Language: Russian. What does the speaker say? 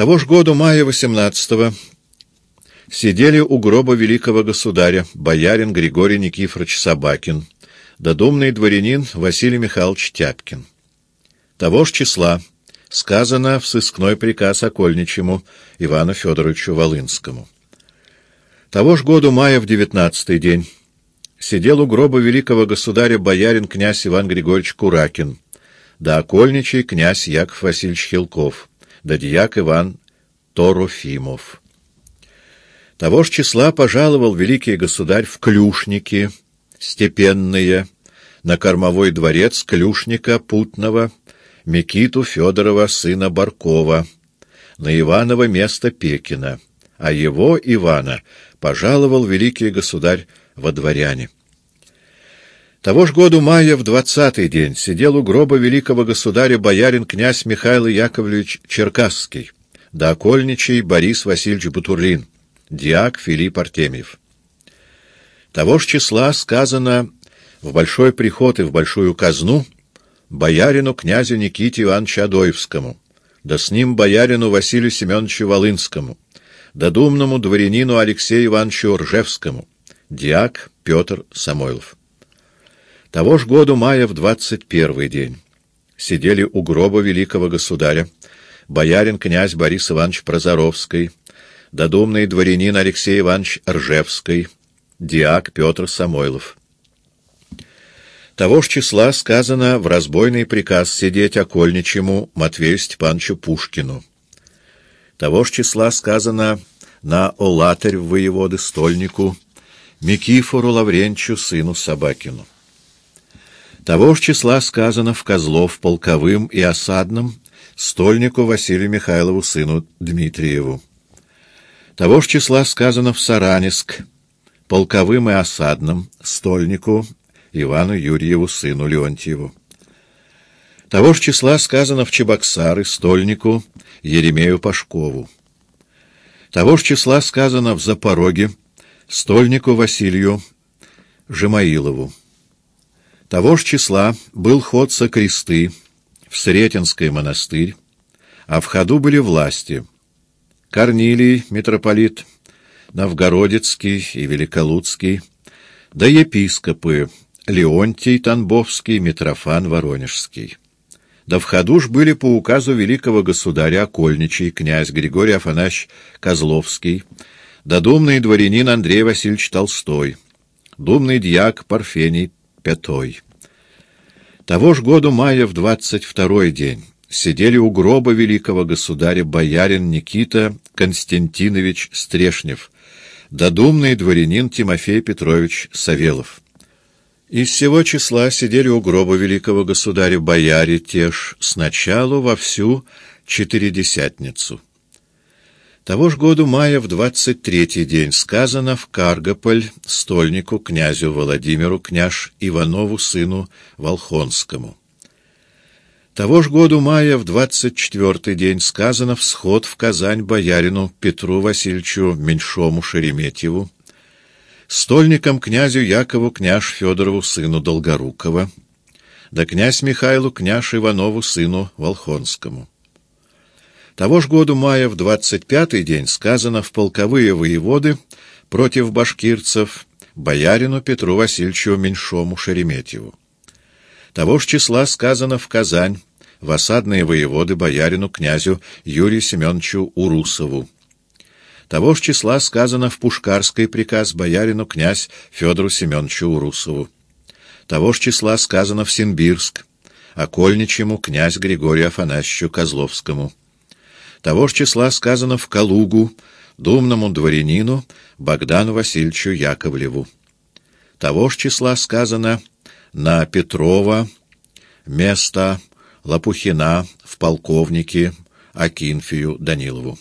Того ж года мая 18-го сидели у гроба великого государя боярин Григорий Никифорович Собакин, додумный дворянин Василий Михайлович Тяпкин. Того ж числа сказано в сыскной приказ окольничему Ивану Федоровичу Волынскому. Того ж года мая в девятнадцатый день сидел у гроба великого государя боярин князь Иван Григорьевич Куракин, да окольничий князь Яков Васильевич Хилков, да Иван Торофимов. Того ж числа пожаловал великий государь в Клюшники, степенные, на кормовой дворец Клюшника Путного, Микиту Федорова, сына Баркова, на Иваново место Пекина, а его, Ивана, пожаловал великий государь во дворяне. Того ж году мая в двадцатый день сидел у гроба великого государя боярин князь Михаил Яковлевич Черкасский, да окольничий Борис Васильевич Бутурлин, диак Филипп Артемьев. Того ж числа сказано в большой приход и в большую казну боярину князю Никите Ивановичу Адоевскому, да с ним боярину Василию Семеновичу Волынскому, да думному дворянину Алексею Ивановичу Ржевскому, диак Петр Самойлов. Того ж году мая в двадцать первый день сидели у гроба великого государя боярин князь Борис Иванович Прозоровский, додумный дворянин Алексей Иванович Ржевский, диак Петр Самойлов. Того ж числа сказано в разбойный приказ сидеть окольничему Матвею Степановичу Пушкину. Того ж числа сказано на Олатарь воеводы Стольнику Микифору Лавренчу сыну Собакину. Того ж числа сказано в Козлов полковым и осадным стольнику Василию Михайлову сыну Дмитриеву. Того ж числа сказано в Сараниск полковым и осадным стольнику Ивану Юрьеву сыну Леонтьеву. Того ж числа сказано в Чебоксары стольнику Еремею Пашкову. Того ж числа сказано в Запороге стольнику Василию Жемаилову. Того ж числа был ход со кресты в Сретенский монастырь, а в ходу были власти Корнилий, митрополит, Новгородецкий и Великолуцкий, да епископы Леонтий Танбовский, Митрофан Воронежский. Да в ходу ж были по указу великого государя окольничий князь Григорий Афанасьевич Козловский, да думный дворянин Андрей Васильевич Толстой, думный дьяк Парфений Пятой. Того ж году мая в двадцать второй день сидели у гроба великого государя боярин Никита Константинович Стрешнев, додумный дворянин Тимофей Петрович Савелов. Из всего числа сидели у гроба великого государя бояре теж сначала во всю четыредесятницу. Того ж году мая в двадцать третий день сказано в Каргополь стольнику князю Владимиру княж Иванову сыну Волхонскому. Того ж году мая в двадцать четвертый день сказано всход в Казань боярину Петру Васильевичу Меньшому Шереметьеву, стольником князю Якову княж Федорову сыну Долгорукова, да князь Михайлу княж Иванову сыну Волхонскому. Того ж году мая в двадцать пятый день сказано в полковые воеводы против башкирцев боярину Петру Васильевичу Меньшому Шереметьеву. Того ж числа сказано в Казань в осадные воеводы боярину князю Юрию Семеновичу Урусову. Того ж числа сказано в Пушкарский приказ боярину князь Федору Семеновичу Урусову. Того ж числа сказано в Симбирск, окольничему князь Григорию Афанасьевичу Козловскому. Того ж числа сказано в Калугу, думному дворянину Богдану Васильевичу Яковлеву. Того ж числа сказано на Петрова, место Лопухина в полковнике Акинфию Данилову.